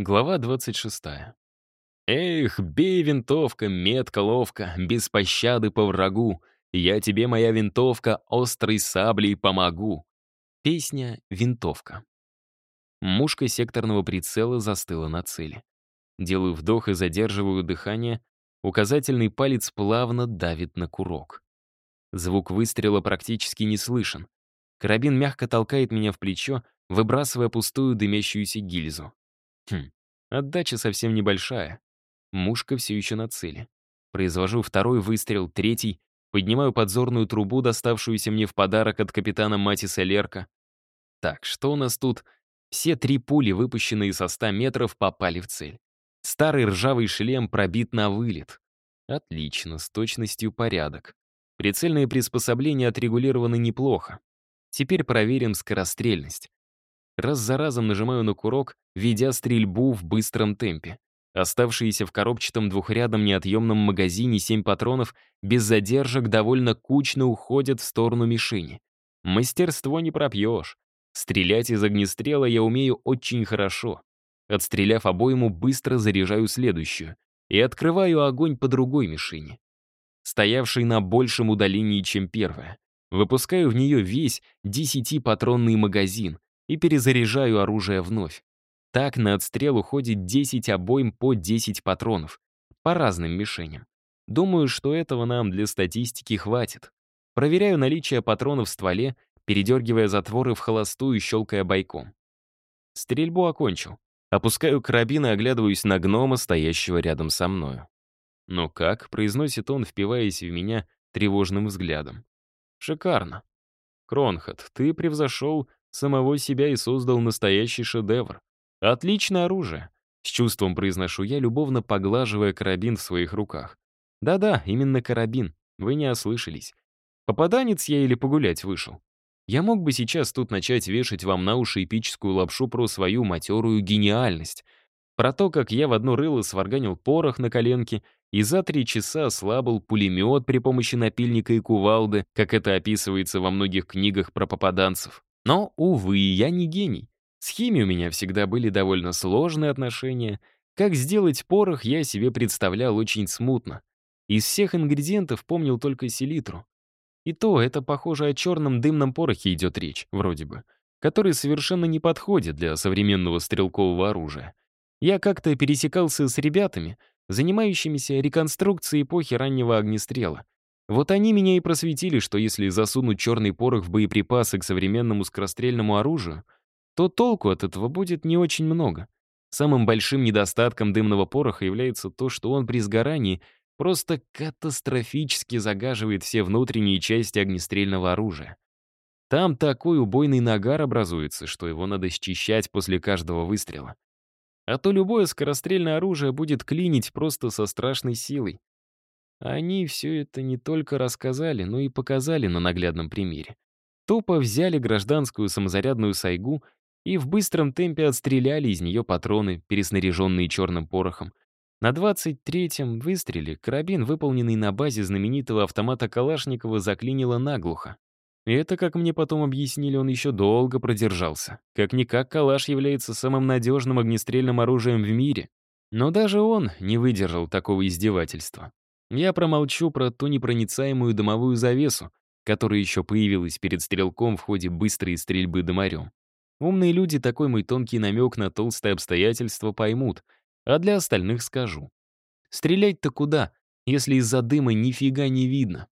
Глава 26. «Эх, бей, винтовка, метко, ловко, без пощады по врагу, я тебе, моя винтовка, острой саблей помогу». Песня «Винтовка». Мушка секторного прицела застыла на цели. Делаю вдох и задерживаю дыхание, указательный палец плавно давит на курок. Звук выстрела практически не слышен. Карабин мягко толкает меня в плечо, выбрасывая пустую дымящуюся гильзу. Хм, отдача совсем небольшая. Мушка все еще на цели. Произвожу второй выстрел, третий, поднимаю подзорную трубу, доставшуюся мне в подарок от капитана Матиса Лерка. Так, что у нас тут? Все три пули, выпущенные со 100 метров, попали в цель. Старый ржавый шлем пробит на вылет. Отлично, с точностью порядок. Прицельные приспособления отрегулированы неплохо. Теперь проверим скорострельность. Раз за разом нажимаю на курок, ведя стрельбу в быстром темпе. Оставшиеся в коробчатом двухрядном неотъемном магазине семь патронов без задержек довольно кучно уходят в сторону мишени. Мастерство не пропьешь. Стрелять из огнестрела я умею очень хорошо. Отстреляв обойму, быстро заряжаю следующую и открываю огонь по другой мишени, стоявшей на большем удалении, чем первая. Выпускаю в нее весь 10-патронный магазин, и перезаряжаю оружие вновь. Так на отстрел уходит 10 обоим по 10 патронов, по разным мишеням. Думаю, что этого нам для статистики хватит. Проверяю наличие патронов в стволе, передергивая затворы в холостую и щелкая бойком. Стрельбу окончил. Опускаю карабин и оглядываюсь на гнома, стоящего рядом со мною. «Ну как?» — произносит он, впиваясь в меня тревожным взглядом. «Шикарно. Кронхат, ты превзошел самого себя и создал настоящий шедевр. Отличное оружие. С чувством произношу я, любовно поглаживая карабин в своих руках. Да-да, именно карабин. Вы не ослышались. Попаданец я или погулять вышел? Я мог бы сейчас тут начать вешать вам на уши эпическую лапшу про свою матерую гениальность, про то, как я в одно рыло сварганил порох на коленке и за три часа ослабил пулемет при помощи напильника и кувалды, как это описывается во многих книгах про попаданцев. Но, увы, я не гений. С химией у меня всегда были довольно сложные отношения. Как сделать порох, я себе представлял очень смутно. Из всех ингредиентов помнил только селитру. И то, это, похоже, о черном дымном порохе идет речь, вроде бы, который совершенно не подходит для современного стрелкового оружия. Я как-то пересекался с ребятами, занимающимися реконструкцией эпохи раннего огнестрела. Вот они меня и просветили, что если засунуть черный порох в боеприпасы к современному скорострельному оружию, то толку от этого будет не очень много. Самым большим недостатком дымного пороха является то, что он при сгорании просто катастрофически загаживает все внутренние части огнестрельного оружия. Там такой убойный нагар образуется, что его надо счищать после каждого выстрела. А то любое скорострельное оружие будет клинить просто со страшной силой. Они все это не только рассказали, но и показали на наглядном примере. Тупо взяли гражданскую самозарядную сайгу и в быстром темпе отстреляли из нее патроны, переснаряженные черным порохом. На 23-м выстреле карабин, выполненный на базе знаменитого автомата Калашникова, заклинило наглухо. И это, как мне потом объяснили, он еще долго продержался. Как-никак Калаш является самым надежным огнестрельным оружием в мире. Но даже он не выдержал такого издевательства. Я промолчу про ту непроницаемую дымовую завесу, которая еще появилась перед стрелком в ходе быстрой стрельбы дымарем. Умные люди такой мой тонкий намек на толстые обстоятельства поймут, а для остальных скажу. Стрелять-то куда, если из-за дыма нифига не видно?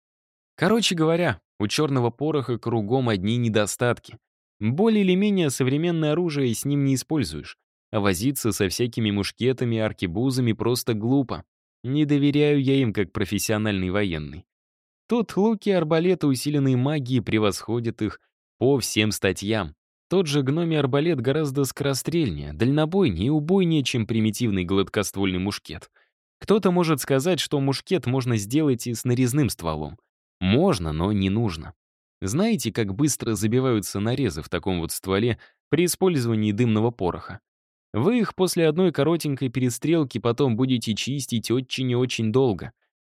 Короче говоря, у черного пороха кругом одни недостатки. Более или менее современное оружие с ним не используешь, а возиться со всякими мушкетами и аркебузами просто глупо. Не доверяю я им как профессиональный военный. Тут луки и арбалеты, усиленные магией, превосходят их по всем статьям. Тот же гномий арбалет гораздо скорострельнее, дальнобойнее и убойнее, чем примитивный гладкоствольный мушкет. Кто-то может сказать, что мушкет можно сделать и с нарезным стволом. Можно, но не нужно. Знаете, как быстро забиваются нарезы в таком вот стволе при использовании дымного пороха? Вы их после одной коротенькой перестрелки потом будете чистить очень и очень долго.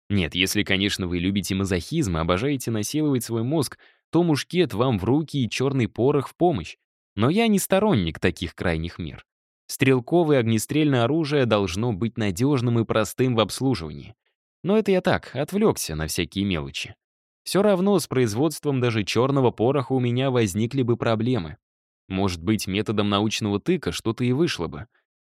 Нет, если, конечно, вы любите мазохизм и обожаете насиловать свой мозг, то мушкет вам в руки и черный порох в помощь. Но я не сторонник таких крайних мер. Стрелковое огнестрельное оружие должно быть надежным и простым в обслуживании. Но это я так, отвлекся на всякие мелочи. Все равно с производством даже черного пороха у меня возникли бы проблемы. Может быть, методом научного тыка что-то и вышло бы.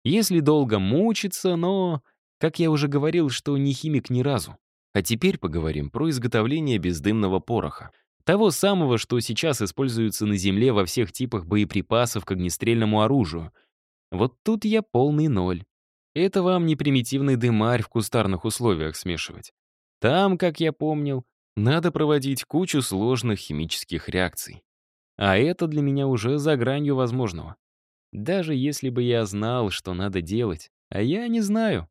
Если долго мучиться, но... Как я уже говорил, что не химик ни разу. А теперь поговорим про изготовление бездымного пороха. Того самого, что сейчас используется на Земле во всех типах боеприпасов к огнестрельному оружию. Вот тут я полный ноль. Это вам не примитивный дымарь в кустарных условиях смешивать. Там, как я помнил, надо проводить кучу сложных химических реакций. А это для меня уже за гранью возможного. Даже если бы я знал, что надо делать, а я не знаю.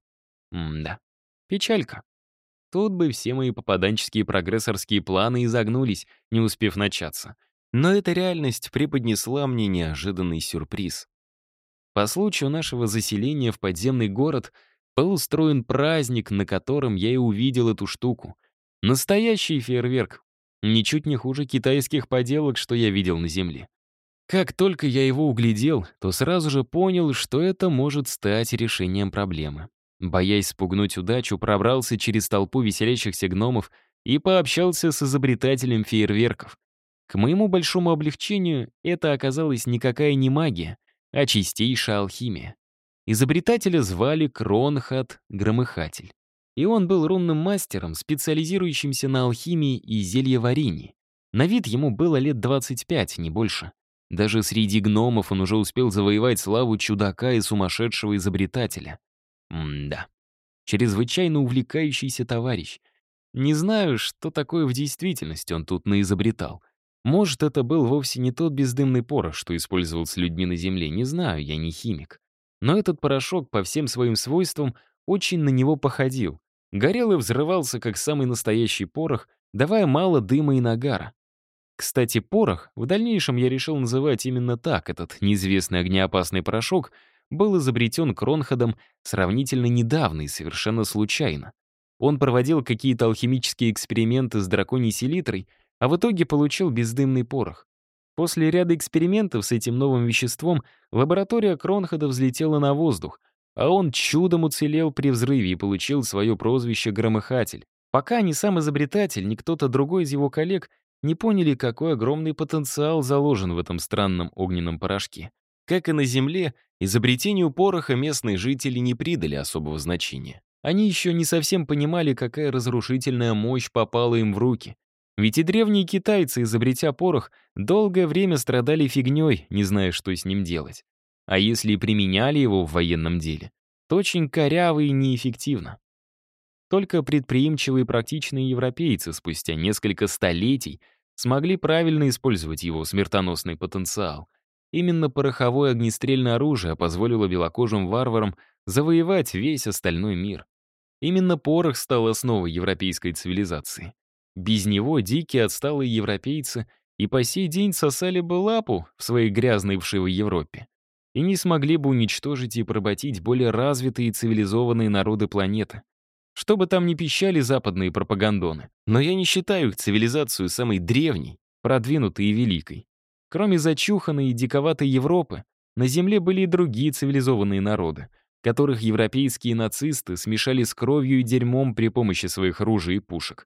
М-да. Печалька. Тут бы все мои попаданческие прогрессорские планы изогнулись, не успев начаться. Но эта реальность преподнесла мне неожиданный сюрприз. По случаю нашего заселения в подземный город был устроен праздник, на котором я и увидел эту штуку. Настоящий фейерверк, Ничуть не хуже китайских поделок, что я видел на Земле. Как только я его углядел, то сразу же понял, что это может стать решением проблемы. Боясь спугнуть удачу, пробрался через толпу веселящихся гномов и пообщался с изобретателем фейерверков. К моему большому облегчению, это оказалась никакая не магия, а чистейшая алхимия. Изобретателя звали Кронхат Громыхатель и он был рунным мастером, специализирующимся на алхимии и зельеварении. На вид ему было лет 25, не больше. Даже среди гномов он уже успел завоевать славу чудака и сумасшедшего изобретателя. М-да. Чрезвычайно увлекающийся товарищ. Не знаю, что такое в действительности он тут наизобретал. Может, это был вовсе не тот бездымный порох, что использовался людьми на Земле, не знаю, я не химик. Но этот порошок по всем своим свойствам очень на него походил. Горел и взрывался, как самый настоящий порох, давая мало дыма и нагара. Кстати, порох, в дальнейшем я решил называть именно так, этот неизвестный огнеопасный порошок, был изобретен Кронходом сравнительно недавно и совершенно случайно. Он проводил какие-то алхимические эксперименты с драконьей селитрой, а в итоге получил бездымный порох. После ряда экспериментов с этим новым веществом лаборатория Кронхода взлетела на воздух, а он чудом уцелел при взрыве и получил свое прозвище «Громыхатель». Пока ни сам изобретатель, ни кто-то другой из его коллег не поняли, какой огромный потенциал заложен в этом странном огненном порошке. Как и на Земле, изобретению пороха местные жители не придали особого значения. Они еще не совсем понимали, какая разрушительная мощь попала им в руки. Ведь и древние китайцы, изобретя порох, долгое время страдали фигней, не зная, что с ним делать а если и применяли его в военном деле, то очень коряво и неэффективно. Только предприимчивые практичные европейцы спустя несколько столетий смогли правильно использовать его смертоносный потенциал. Именно пороховое огнестрельное оружие позволило белокожим варварам завоевать весь остальной мир. Именно порох стал основой европейской цивилизации. Без него дикие отсталые европейцы и по сей день сосали бы лапу в своей грязной вшивой Европе и не смогли бы уничтожить и поработить более развитые и цивилизованные народы планеты. Что бы там ни пищали западные пропагандоны, но я не считаю их цивилизацию самой древней, продвинутой и великой. Кроме зачуханной и диковатой Европы, на Земле были и другие цивилизованные народы, которых европейские нацисты смешали с кровью и дерьмом при помощи своих ружей и пушек.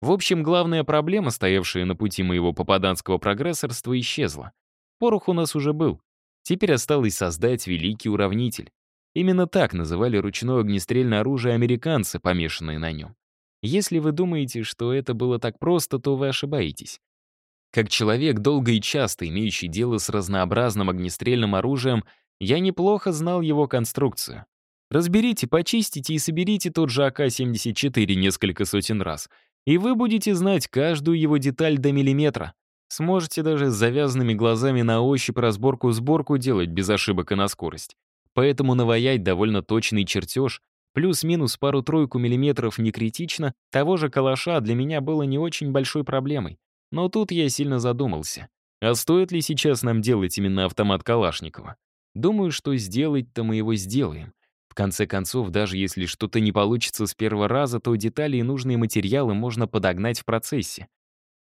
В общем, главная проблема, стоявшая на пути моего попаданского прогрессорства, исчезла. Порох у нас уже был, Теперь осталось создать великий уравнитель. Именно так называли ручное огнестрельное оружие американцы, помешанные на нем. Если вы думаете, что это было так просто, то вы ошибаетесь. Как человек, долго и часто имеющий дело с разнообразным огнестрельным оружием, я неплохо знал его конструкцию. Разберите, почистите и соберите тот же АК-74 несколько сотен раз, и вы будете знать каждую его деталь до миллиметра. Сможете даже с завязанными глазами на ощупь разборку-сборку делать без ошибок и на скорость. Поэтому наваять довольно точный чертеж, плюс-минус пару-тройку миллиметров не критично, того же калаша для меня было не очень большой проблемой. Но тут я сильно задумался. А стоит ли сейчас нам делать именно автомат Калашникова? Думаю, что сделать-то мы его сделаем. В конце концов, даже если что-то не получится с первого раза, то детали и нужные материалы можно подогнать в процессе.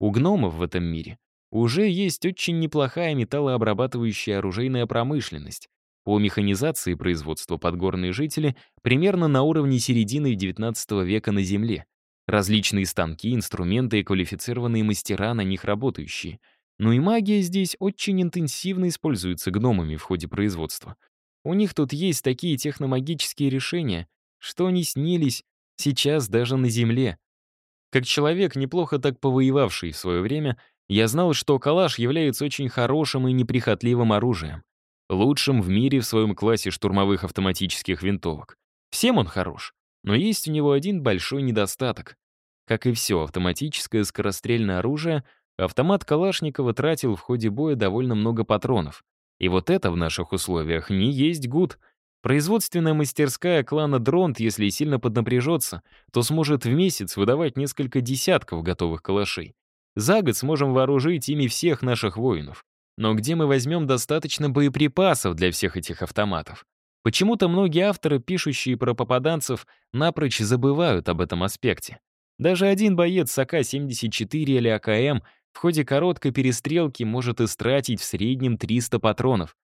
У гномов в этом мире уже есть очень неплохая металлообрабатывающая оружейная промышленность. По механизации производства подгорные жители примерно на уровне середины XIX века на Земле. Различные станки, инструменты и квалифицированные мастера на них работающие. Но и магия здесь очень интенсивно используется гномами в ходе производства. У них тут есть такие техномагические решения, что не снились сейчас даже на Земле. Как человек, неплохо так повоевавший в свое время, я знал, что калаш является очень хорошим и неприхотливым оружием. Лучшим в мире в своем классе штурмовых автоматических винтовок. Всем он хорош, но есть у него один большой недостаток. Как и все автоматическое скорострельное оружие, автомат Калашникова тратил в ходе боя довольно много патронов. И вот это в наших условиях не есть гуд — Производственная мастерская клана Дронт, если сильно поднапряжется, то сможет в месяц выдавать несколько десятков готовых калашей. За год сможем вооружить ими всех наших воинов. Но где мы возьмем достаточно боеприпасов для всех этих автоматов? Почему-то многие авторы, пишущие про попаданцев, напрочь забывают об этом аспекте. Даже один боец с АК-74 или АКМ в ходе короткой перестрелки может истратить в среднем 300 патронов.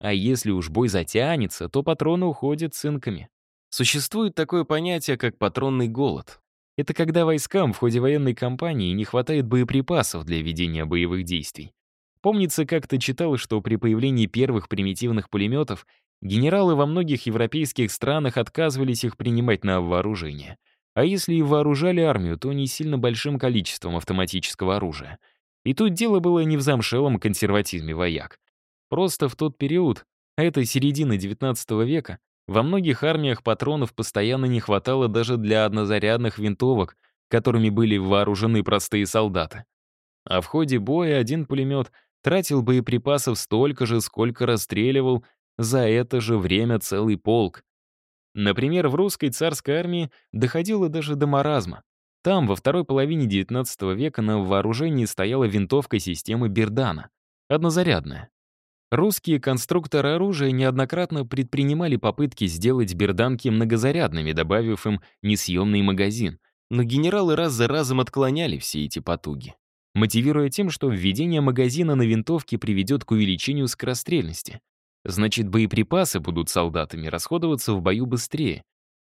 А если уж бой затянется, то патроны уходят цинками. Существует такое понятие, как патронный голод. Это когда войскам в ходе военной кампании не хватает боеприпасов для ведения боевых действий. Помнится, как-то читал, что при появлении первых примитивных пулеметов генералы во многих европейских странах отказывались их принимать на вооружение. А если и вооружали армию, то не сильно большим количеством автоматического оружия. И тут дело было не в замшелом консерватизме вояк. Просто в тот период, а это середина XIX века, во многих армиях патронов постоянно не хватало даже для однозарядных винтовок, которыми были вооружены простые солдаты. А в ходе боя один пулемет тратил боеприпасов столько же, сколько расстреливал за это же время целый полк. Например, в русской царской армии доходило даже до маразма. Там, во второй половине XIX века, на вооружении стояла винтовка системы Бердана, однозарядная. Русские конструкторы оружия неоднократно предпринимали попытки сделать берданки многозарядными, добавив им несъемный магазин. Но генералы раз за разом отклоняли все эти потуги, мотивируя тем, что введение магазина на винтовке приведет к увеличению скорострельности. Значит, боеприпасы будут солдатами расходоваться в бою быстрее,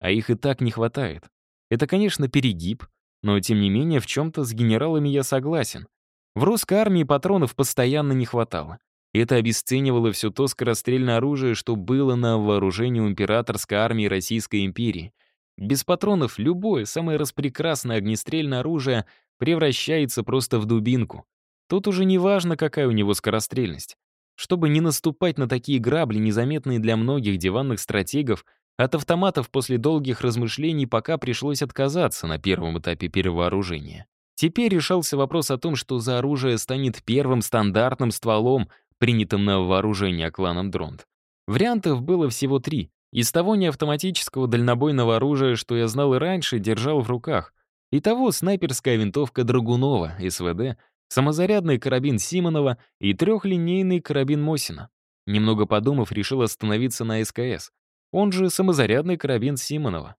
а их и так не хватает. Это, конечно, перегиб, но тем не менее в чем-то с генералами я согласен. В русской армии патронов постоянно не хватало. Это обесценивало все то скорострельное оружие, что было на вооружении императорской армии Российской империи. Без патронов любое, самое распрекрасное огнестрельное оружие превращается просто в дубинку. Тут уже не важно, какая у него скорострельность. Чтобы не наступать на такие грабли, незаметные для многих диванных стратегов, от автоматов после долгих размышлений пока пришлось отказаться на первом этапе перевооружения. Теперь решался вопрос о том, что за оружие станет первым стандартным стволом, принятым на вооружение кланом Дронт. Вариантов было всего три. Из того неавтоматического дальнобойного оружия, что я знал и раньше, держал в руках. И того снайперская винтовка Драгунова, СВД, самозарядный карабин Симонова и трехлинейный карабин Мосина. Немного подумав, решил остановиться на СКС. Он же самозарядный карабин Симонова.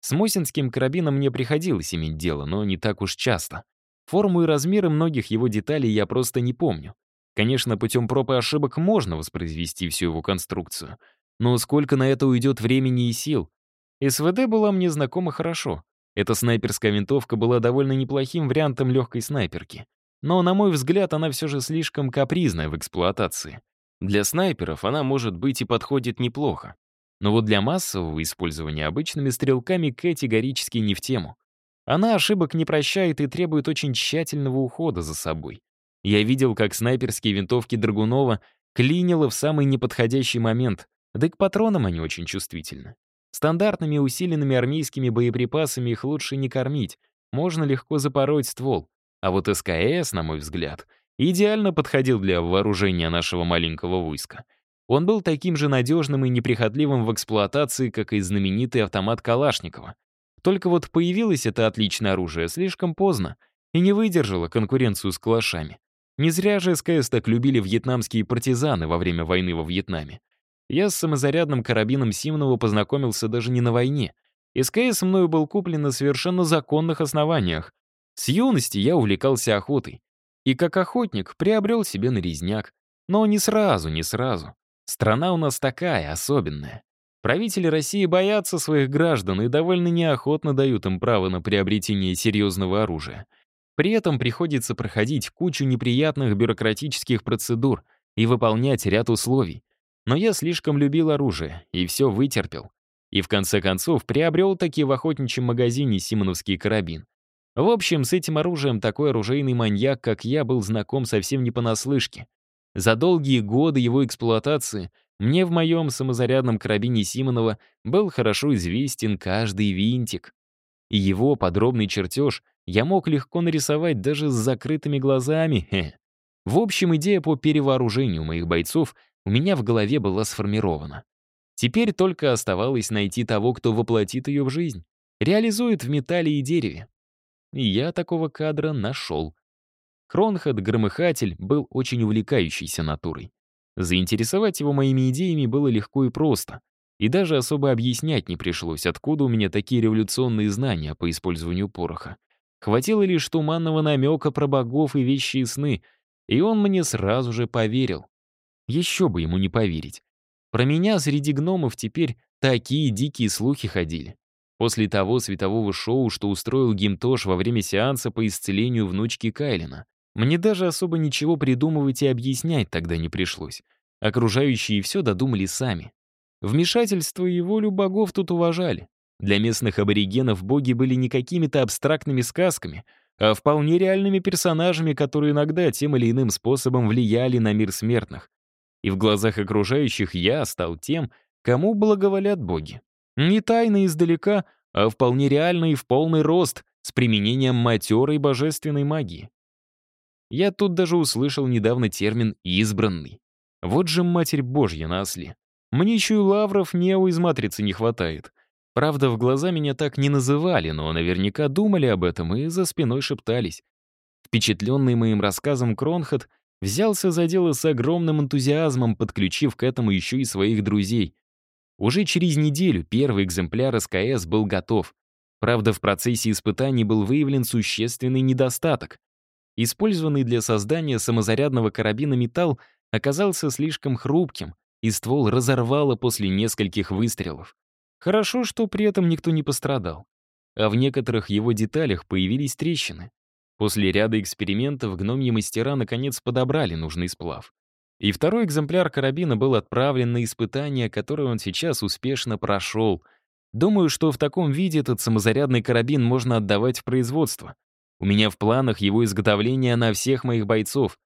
С Мосинским карабином мне приходилось иметь дело, но не так уж часто. Форму и размеры многих его деталей я просто не помню. Конечно, путем проб и ошибок можно воспроизвести всю его конструкцию. Но сколько на это уйдет времени и сил? СВД была мне знакома хорошо. Эта снайперская винтовка была довольно неплохим вариантом легкой снайперки. Но, на мой взгляд, она все же слишком капризная в эксплуатации. Для снайперов она, может быть, и подходит неплохо. Но вот для массового использования обычными стрелками категорически не в тему. Она ошибок не прощает и требует очень тщательного ухода за собой. Я видел, как снайперские винтовки Драгунова клинило в самый неподходящий момент, да и к патронам они очень чувствительны. Стандартными усиленными армейскими боеприпасами их лучше не кормить, можно легко запороть ствол. А вот СКС, на мой взгляд, идеально подходил для вооружения нашего маленького войска. Он был таким же надежным и неприхотливым в эксплуатации, как и знаменитый автомат Калашникова. Только вот появилось это отличное оружие слишком поздно и не выдержало конкуренцию с калашами. Не зря же СКС так любили вьетнамские партизаны во время войны во Вьетнаме. Я с самозарядным карабином Симонова познакомился даже не на войне. СКС мною был куплен на совершенно законных основаниях. С юности я увлекался охотой. И как охотник приобрел себе нарезняк. Но не сразу, не сразу. Страна у нас такая, особенная. Правители России боятся своих граждан и довольно неохотно дают им право на приобретение серьезного оружия. При этом приходится проходить кучу неприятных бюрократических процедур и выполнять ряд условий. Но я слишком любил оружие и все вытерпел. И в конце концов приобрел таки в охотничьем магазине симоновский карабин. В общем, с этим оружием такой оружейный маньяк, как я, был знаком совсем не понаслышке. За долгие годы его эксплуатации мне в моем самозарядном карабине Симонова был хорошо известен каждый винтик. И его подробный чертеж я мог легко нарисовать даже с закрытыми глазами. В общем, идея по перевооружению моих бойцов у меня в голове была сформирована. Теперь только оставалось найти того, кто воплотит ее в жизнь, реализует в металле и дереве. И я такого кадра нашел. Кронхед-громыхатель был очень увлекающейся натурой. Заинтересовать его моими идеями было легко и просто. И даже особо объяснять не пришлось, откуда у меня такие революционные знания по использованию пороха. Хватило лишь туманного намека про богов и вещи сны, и он мне сразу же поверил. Еще бы ему не поверить. Про меня среди гномов теперь такие дикие слухи ходили. После того светового шоу, что устроил Гимтош во время сеанса по исцелению внучки Кайлина. Мне даже особо ничего придумывать и объяснять тогда не пришлось. Окружающие все додумали сами. Вмешательство и волю богов тут уважали. Для местных аборигенов боги были не какими-то абстрактными сказками, а вполне реальными персонажами, которые иногда тем или иным способом влияли на мир смертных. И в глазах окружающих я стал тем, кому благоволят боги. Не тайно издалека, а вполне реально и в полный рост, с применением матерой божественной магии. Я тут даже услышал недавно термин «избранный». Вот же Матерь Божья на осле. Мне еще и лавров Нео из «Матрицы» не хватает. Правда, в глаза меня так не называли, но наверняка думали об этом и за спиной шептались. Впечатленный моим рассказом Кронхат взялся за дело с огромным энтузиазмом, подключив к этому еще и своих друзей. Уже через неделю первый экземпляр СКС был готов. Правда, в процессе испытаний был выявлен существенный недостаток. Использованный для создания самозарядного карабина металл оказался слишком хрупким, и ствол разорвало после нескольких выстрелов. Хорошо, что при этом никто не пострадал. А в некоторых его деталях появились трещины. После ряда экспериментов гномьи мастера наконец подобрали нужный сплав. И второй экземпляр карабина был отправлен на испытание, которое он сейчас успешно прошел. Думаю, что в таком виде этот самозарядный карабин можно отдавать в производство. У меня в планах его изготовление на всех моих бойцов,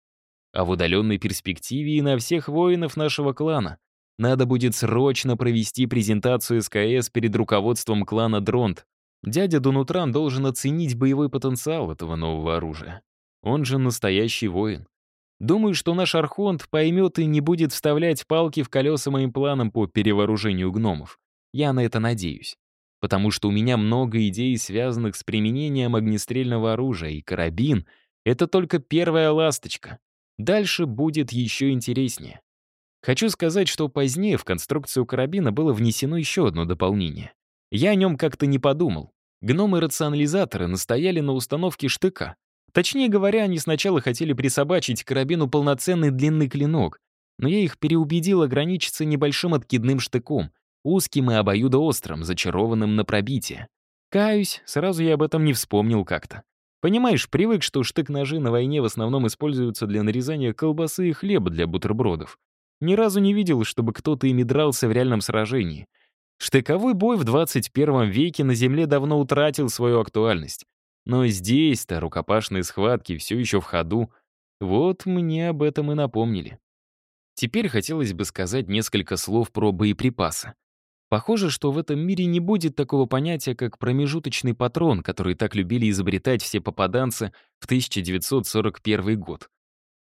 а в удаленной перспективе и на всех воинов нашего клана. Надо будет срочно провести презентацию СКС перед руководством клана Дронт. Дядя Дунутран должен оценить боевой потенциал этого нового оружия. Он же настоящий воин. Думаю, что наш Архонт поймет и не будет вставлять палки в колеса моим планам по перевооружению гномов. Я на это надеюсь потому что у меня много идей, связанных с применением огнестрельного оружия, и карабин — это только первая ласточка. Дальше будет еще интереснее. Хочу сказать, что позднее в конструкцию карабина было внесено еще одно дополнение. Я о нем как-то не подумал. Гномы-рационализаторы настояли на установке штыка. Точнее говоря, они сначала хотели присобачить карабину полноценный длинный клинок, но я их переубедил ограничиться небольшим откидным штыком, узким и обоюдоострым, зачарованным на пробитие. Каюсь, сразу я об этом не вспомнил как-то. Понимаешь, привык, что штык-ножи на войне в основном используются для нарезания колбасы и хлеба для бутербродов. Ни разу не видел, чтобы кто-то ими дрался в реальном сражении. Штыковой бой в 21 веке на Земле давно утратил свою актуальность. Но здесь-то рукопашные схватки все еще в ходу. Вот мне об этом и напомнили. Теперь хотелось бы сказать несколько слов про боеприпасы. Похоже, что в этом мире не будет такого понятия, как промежуточный патрон, который так любили изобретать все попаданцы в 1941 год.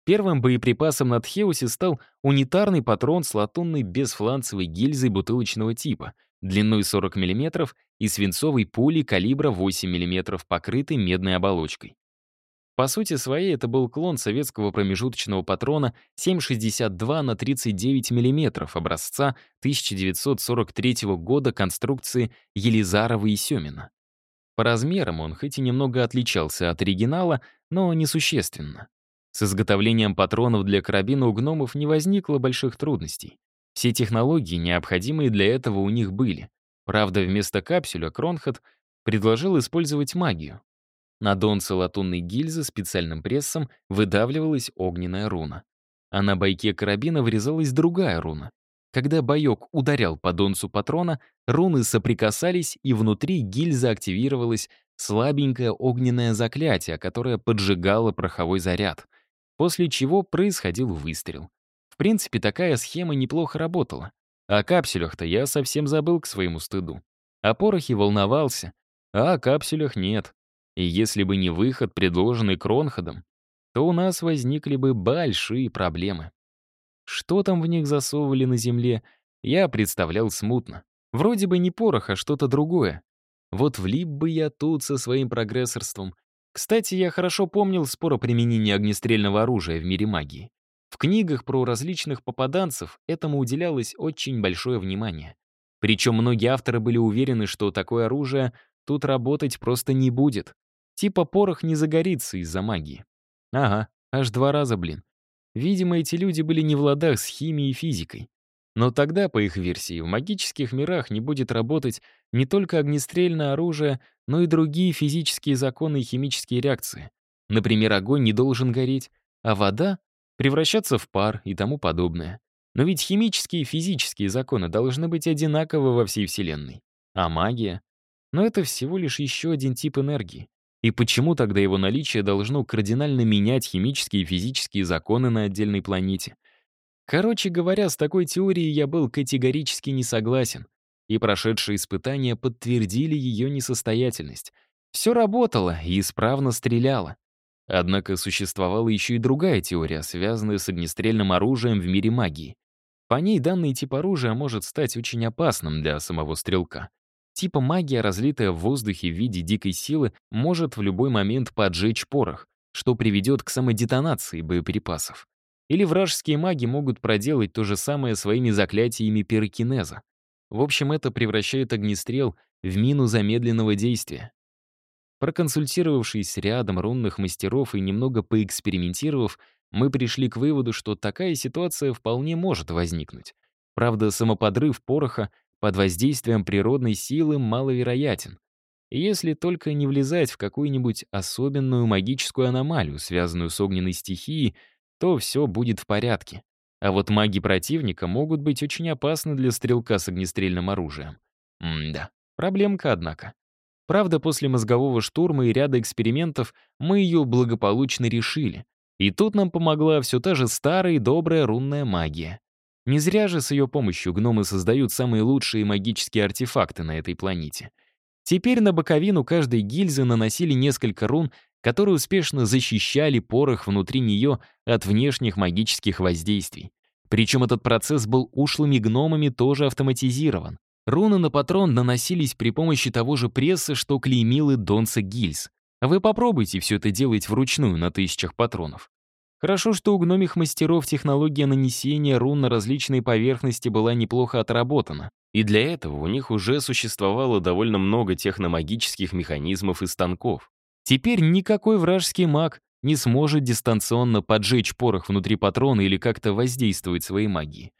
Первым боеприпасом на Тхеусе стал унитарный патрон с латунной безфланцевой гильзой бутылочного типа, длиной 40 мм и свинцовой пулей калибра 8 мм, покрытой медной оболочкой. По сути своей, это был клон советского промежуточного патрона 7,62 на 39 мм образца 1943 года конструкции Елизарова и Семина. По размерам он хоть и немного отличался от оригинала, но несущественно. С изготовлением патронов для карабина у гномов не возникло больших трудностей. Все технологии, необходимые для этого, у них были. Правда, вместо капсюля Кронхат предложил использовать магию. На донце латунной гильзы специальным прессом выдавливалась огненная руна. А на бойке карабина врезалась другая руна. Когда боек ударял по донцу патрона, руны соприкасались, и внутри гильзы активировалось слабенькое огненное заклятие, которое поджигало пороховой заряд, после чего происходил выстрел. В принципе, такая схема неплохо работала. О капсулях-то я совсем забыл к своему стыду. О порохе волновался, а о капсулях нет. И если бы не выход, предложенный Кронходом, то у нас возникли бы большие проблемы. Что там в них засовывали на земле, я представлял смутно. Вроде бы не порох, а что-то другое. Вот влип бы я тут со своим прогрессорством. Кстати, я хорошо помнил спор о применении огнестрельного оружия в мире магии. В книгах про различных попаданцев этому уделялось очень большое внимание. Причем многие авторы были уверены, что такое оружие тут работать просто не будет. Типа порох не загорится из-за магии. Ага, аж два раза, блин. Видимо, эти люди были не в ладах с химией и физикой. Но тогда, по их версии, в магических мирах не будет работать не только огнестрельное оружие, но и другие физические законы и химические реакции. Например, огонь не должен гореть, а вода — превращаться в пар и тому подобное. Но ведь химические и физические законы должны быть одинаковы во всей Вселенной. А магия? Но это всего лишь еще один тип энергии. И почему тогда его наличие должно кардинально менять химические и физические законы на отдельной планете? Короче говоря, с такой теорией я был категорически не согласен, и прошедшие испытания подтвердили ее несостоятельность. Все работало и исправно стреляло. Однако существовала еще и другая теория, связанная с огнестрельным оружием в мире магии. По ней данный тип оружия может стать очень опасным для самого стрелка. Типа магия, разлитая в воздухе в виде дикой силы, может в любой момент поджечь порох, что приведет к самодетонации боеприпасов. Или вражеские маги могут проделать то же самое своими заклятиями пирокинеза. В общем, это превращает огнестрел в мину замедленного действия. Проконсультировавшись рядом рунных мастеров и немного поэкспериментировав, мы пришли к выводу, что такая ситуация вполне может возникнуть. Правда, самоподрыв пороха под воздействием природной силы маловероятен. Если только не влезать в какую-нибудь особенную магическую аномалию, связанную с огненной стихией, то все будет в порядке. А вот маги противника могут быть очень опасны для стрелка с огнестрельным оружием. М-да, проблемка, однако. Правда, после мозгового штурма и ряда экспериментов мы ее благополучно решили. И тут нам помогла все та же старая и добрая рунная магия. Не зря же с ее помощью гномы создают самые лучшие магические артефакты на этой планете. Теперь на боковину каждой гильзы наносили несколько рун которые успешно защищали порох внутри нее от внешних магических воздействий. Причем этот процесс был ушлыми гномами тоже автоматизирован. Руны на патрон наносились при помощи того же пресса, что клеймил и Донца Гильз. Вы попробуйте все это делать вручную на тысячах патронов. Хорошо, что у гномих мастеров технология нанесения рун на различные поверхности была неплохо отработана. И для этого у них уже существовало довольно много техномагических механизмов и станков. Теперь никакой вражеский маг не сможет дистанционно поджечь порох внутри патрона или как-то воздействовать своей магией.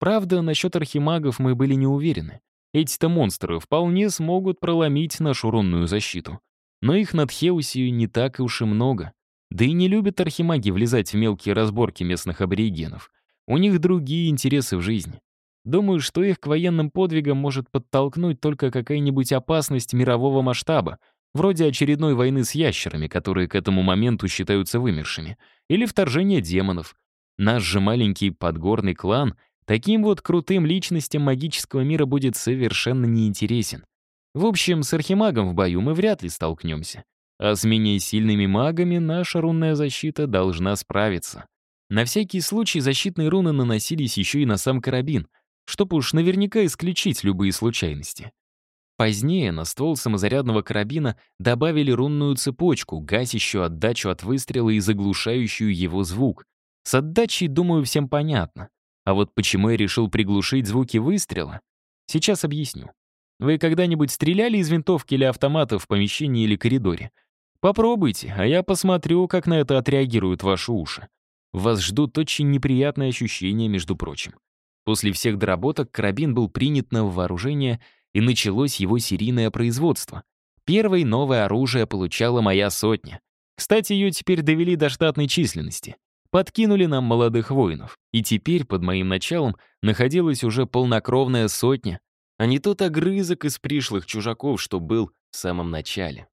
Правда, насчет архимагов мы были не уверены. Эти-то монстры вполне смогут проломить нашу рунную защиту. Но их над Хеусию не так и уж и много. Да и не любят архимаги влезать в мелкие разборки местных аборигенов. У них другие интересы в жизни. Думаю, что их к военным подвигам может подтолкнуть только какая-нибудь опасность мирового масштаба, Вроде очередной войны с ящерами, которые к этому моменту считаются вымершими. Или вторжение демонов. Наш же маленький подгорный клан таким вот крутым личностям магического мира будет совершенно неинтересен. В общем, с архимагом в бою мы вряд ли столкнемся. А с менее сильными магами наша рунная защита должна справиться. На всякий случай защитные руны наносились еще и на сам карабин, чтобы уж наверняка исключить любые случайности. Позднее на ствол самозарядного карабина добавили рунную цепочку, гасящую отдачу от выстрела и заглушающую его звук. С отдачей, думаю, всем понятно. А вот почему я решил приглушить звуки выстрела? Сейчас объясню. Вы когда-нибудь стреляли из винтовки или автомата в помещении или коридоре? Попробуйте, а я посмотрю, как на это отреагируют ваши уши. Вас ждут очень неприятные ощущения, между прочим. После всех доработок карабин был принят на вооружение, и началось его серийное производство. Первой новое оружие получала моя сотня. Кстати, ее теперь довели до штатной численности. Подкинули нам молодых воинов. И теперь под моим началом находилась уже полнокровная сотня, а не тот огрызок из пришлых чужаков, что был в самом начале.